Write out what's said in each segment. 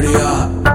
dirty up.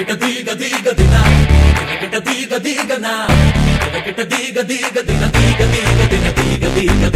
కిట దీగ దీగ దిన దిన కిట దీగ దీగ నా దిన కిట దీగ దీగ దిన దీగ దీగ దిన దీగ దీగ